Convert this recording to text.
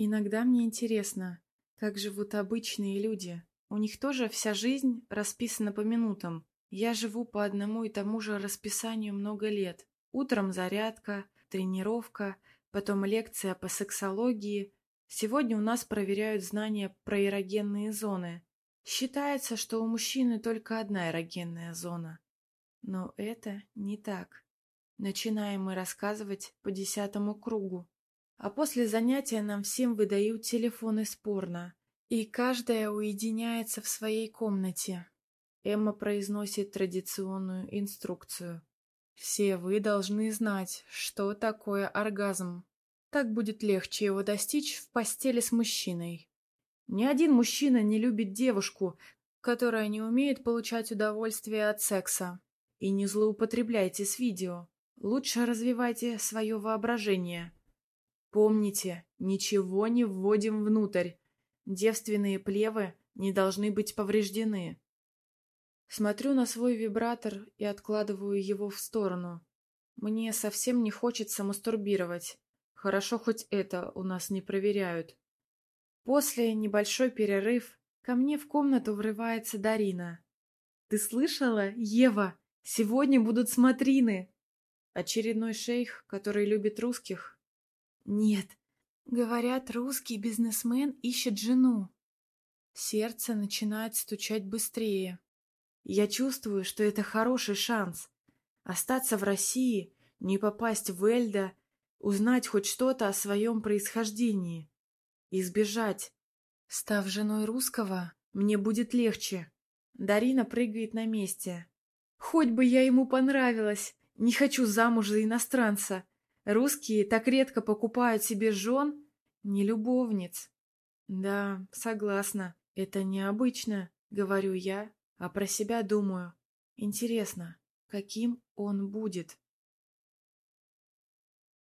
Иногда мне интересно, как живут обычные люди. У них тоже вся жизнь расписана по минутам. Я живу по одному и тому же расписанию много лет. Утром зарядка, тренировка, потом лекция по сексологии. Сегодня у нас проверяют знания про эрогенные зоны. Считается, что у мужчины только одна эрогенная зона. Но это не так. Начинаем мы рассказывать по десятому кругу. А после занятия нам всем выдают телефоны спорно. И каждая уединяется в своей комнате. Эмма произносит традиционную инструкцию. Все вы должны знать, что такое оргазм. Так будет легче его достичь в постели с мужчиной. Ни один мужчина не любит девушку, которая не умеет получать удовольствие от секса. И не злоупотребляйте с видео. Лучше развивайте свое воображение. Помните, ничего не вводим внутрь. Девственные плевы не должны быть повреждены. Смотрю на свой вибратор и откладываю его в сторону. Мне совсем не хочется мастурбировать. Хорошо хоть это у нас не проверяют. После небольшой перерыв ко мне в комнату врывается Дарина. «Ты слышала, Ева? Сегодня будут смотрины!» Очередной шейх, который любит русских? Нет. Говорят, русский бизнесмен ищет жену. Сердце начинает стучать быстрее. Я чувствую, что это хороший шанс. Остаться в России, не попасть в Эльда, узнать хоть что-то о своем происхождении. Избежать. Став женой русского, мне будет легче. Дарина прыгает на месте. Хоть бы я ему понравилась. Не хочу замуж за иностранца. Русские так редко покупают себе жен, не любовниц. Да, согласна, это необычно, говорю я, а про себя думаю. Интересно, каким он будет?